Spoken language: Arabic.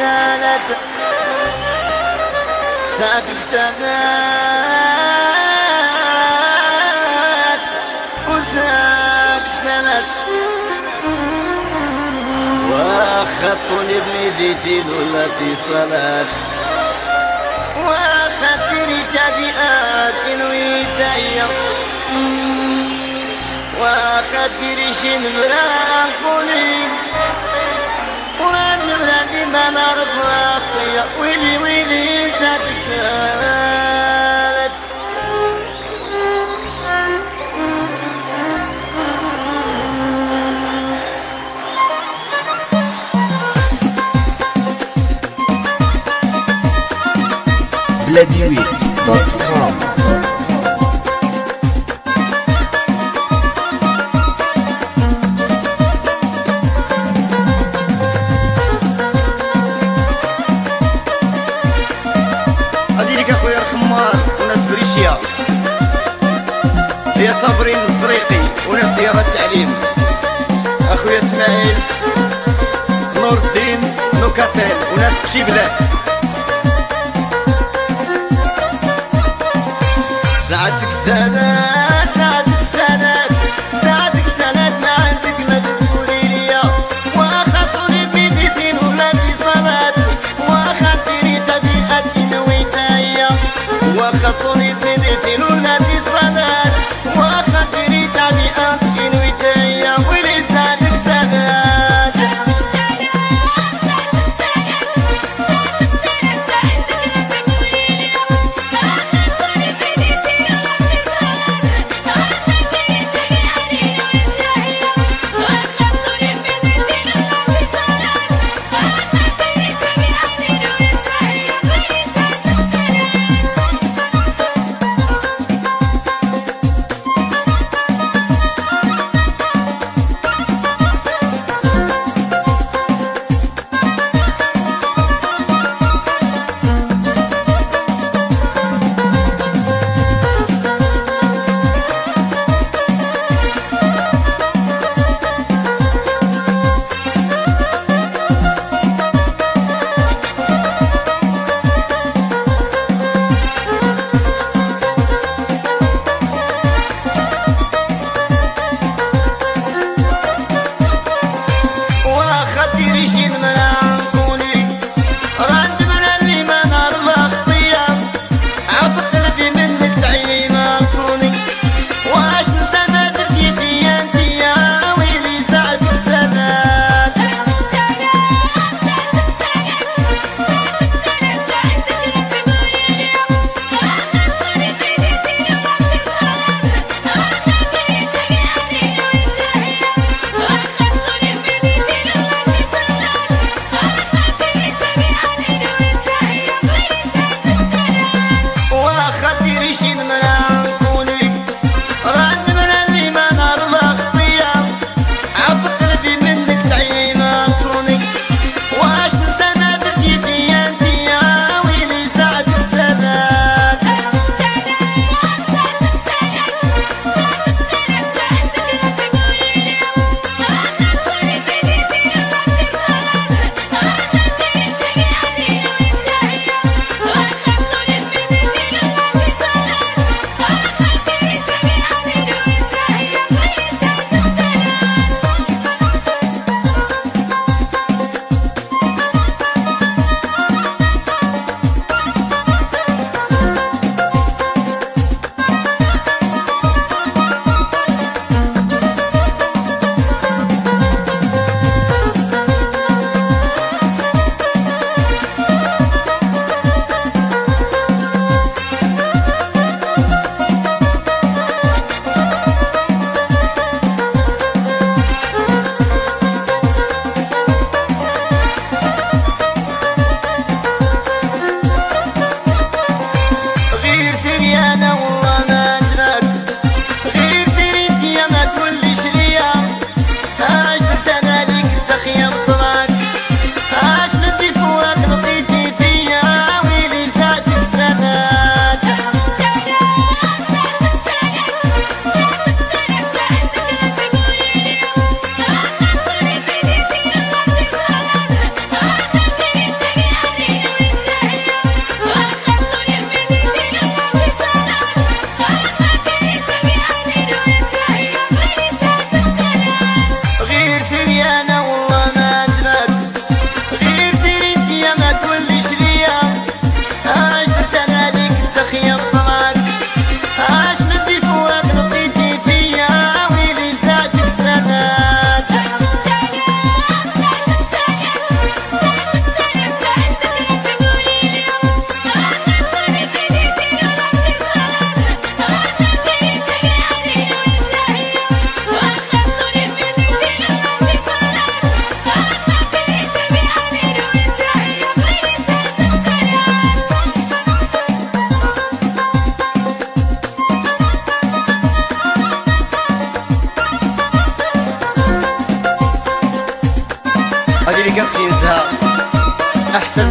سالت ساعتك سالت وساعتك سالت وأخذتني بنديتي لولتي صلات وأخذتني تبيئات انويتايا وأخذتني ريشين براقولي ورد بلادي ما نعرف واخطية ويلي ويلي ساتك سالت bloodyway.com هادي هي صابرين الزريقي وناس سيارة التعليم أخويا إسماعيل نور الدين نوكاتيل وناس قشيبلات ساعتك سنات في نزهة أحسن